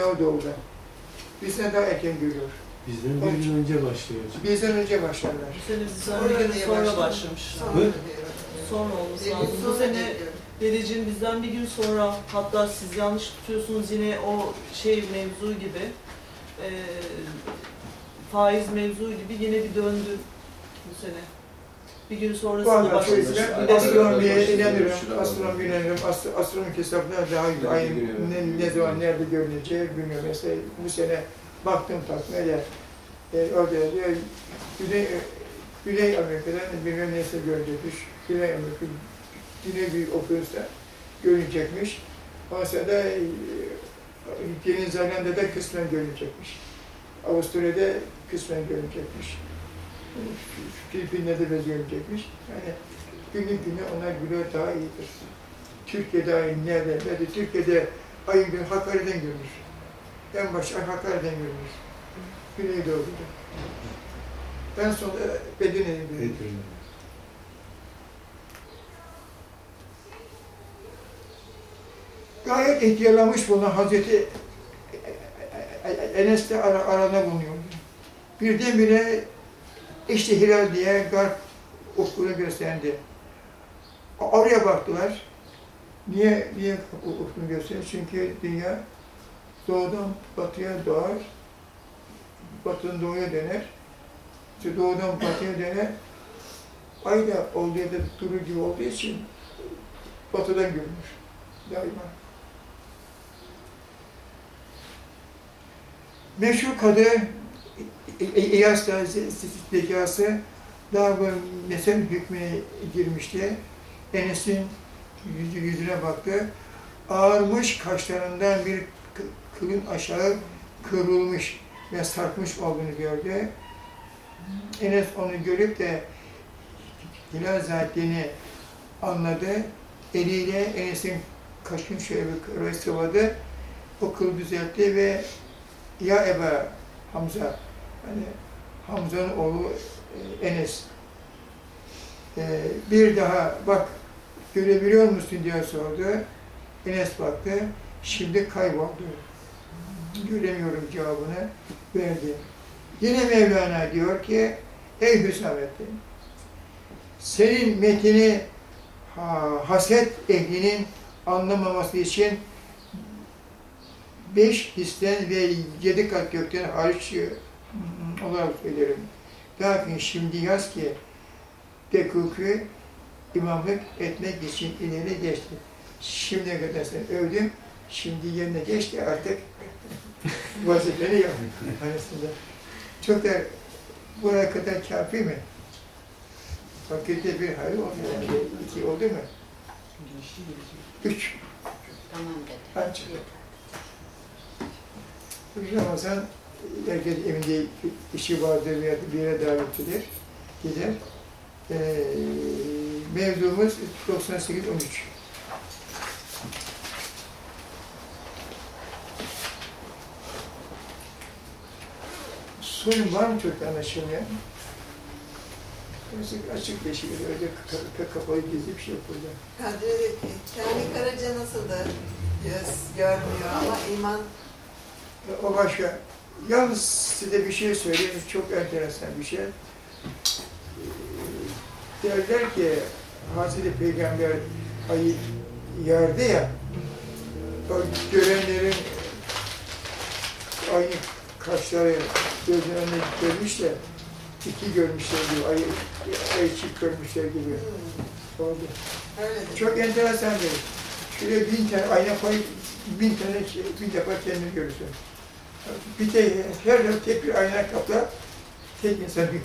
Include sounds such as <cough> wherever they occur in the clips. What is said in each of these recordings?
daha doğuda. Bir sene daha erken görüyor. Bizden bir gün önce başlıyor. Bizden önce başlarlar. Bizden bir gün sonra başlamış. Hı? Sonra olması lazım. Bu sene dedeciğim bizden bir gün sonra hatta siz yanlış tutuyorsunuz yine o şey mevzu gibi e, faiz mevzu gibi yine bir döndü bu sene. Bir gün sonrasında Vallahi de- astronomiye inanıyorum, astronomiye inanıyorum, Astro, astronomik hesaplar daha ay, ne, ne zaman nerede görüneceği bilmiyorum. Mesela bu sene baktım takmaya e, orada diyor, Güney, Güney Amerika'dan bilmem neyse görecekmiş, Güney Amerika, Güney bir okyanusta görünecekmiş. Ondan sonra da e, Yeni Zelanda'da kısmen görünecekmiş. Avusturya'da kısmen görünecekmiş. Filipinler'de de görünecekmiş. Yani günün günü onlar biliyor daha iyidir. Türkiye'de ayın nerede? Nerede? Türkiye'de ayın günü Hakkari'den görünür. En baş ay Hakkari'den görünür. Güneydoğu'da. En son Bedene'de görünür. Gayet ihtiyarlamış bulunan Hazreti Enes de ara, arada bulunuyordu. Birdenbire işte Hilal diye garp ufkunu gösterdi. Oraya baktılar. Niye, niye ufkunu gösteriyor? Çünkü dünya doğudan batıya doğar, batıdan doğuya döner, işte doğudan batıya döner. Ay da olduğu yerde durur gibi olduğu için batıdan görünür daima. Meşhur kadı İ- İ- İyas da zekası daha bu mesel hükmüne girmişti. Enes'in yüzü, yüzüne baktı. Ağarmış kaşlarından bir kı- kılın aşağı kıvrılmış ve sarkmış olduğunu gördü. Enes onu görüp de Hilal Zatti'ni anladı. Eliyle Enes'in kaşını şöyle bir sıvadı. O kılı düzeltti ve ya Eba Hamza, hani Hamza'nın oğlu e, Enes. E, bir daha bak görebiliyor musun diye sordu. Enes baktı. Şimdi kayboldu. Göremiyorum cevabını verdi. Yine Mevlana diyor ki Ey Hüsamettin senin metini ha, haset ehlinin anlamaması için beş histen ve yedi kat gökten hariç olarak söylerim. Lakin şimdi yaz ki Dekuk'u imamlık etmek için ileri geçti. Şimdiye kadar seni övdüm, şimdi yerine geçti artık <laughs> vazifeni yap. Arasında. Çok da buraya kadar kafi mi? Fakirde bir hayır oldu. Yani. İki oldu mu? Üç. Tamam dedi. Aç. Ramazan herkes evinde işi vardır veya bir yere davetlidir. Gider. Ee, mevzumuz 98-13. Sorun var mı çok anlaşılmayan? Açık, açık bir şey, öyle ka- kapalı gizli bir şey yok burada. Kadri, Karaca nasıldı? Göz görmüyor ama iman O başka. Yalnız size bir şey söyleyeyim, çok enteresan bir şey. Ee, Derler ki, Hazreti Peygamber ayı yerde ya, o görenlerin ayı kaşları gözünün önüne görmüş de, iki görmüşler gibi, ayı, ayı çift görmüşler gibi oldu. öyle. Çok enteresan bir. Şöyle bin tane ayna koyup bin tane şey- bin defa kendini görürsün. Bir de her yıl tek bir ayna kapla tek insan güzel.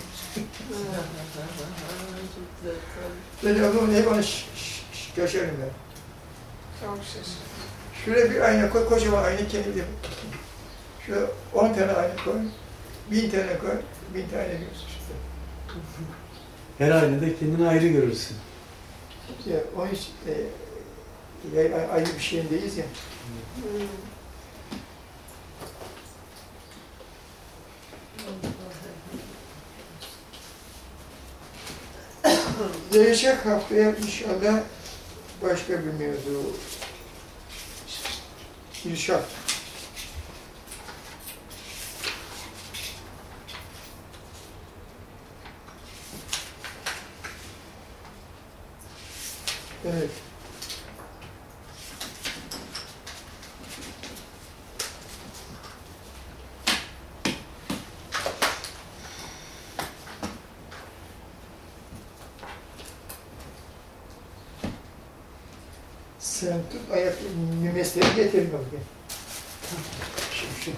Ben o zaman hep şaşarım ben. Çok şaşırdım. Şöyle bir ayna koy, kocaman ayna kendi. Şöyle on tane ayna koy, bin tane koy, bin tane görürsün işte. Her aynada kendini ayrı görürsün. Ya, onun için e, ayrı bir şeyindeyiz ya. Hmm. Gelecek haftaya inşallah başka bir mevzu. İnşaat. Evet. Sen tut ayak mesleği bakayım. Şu, şu.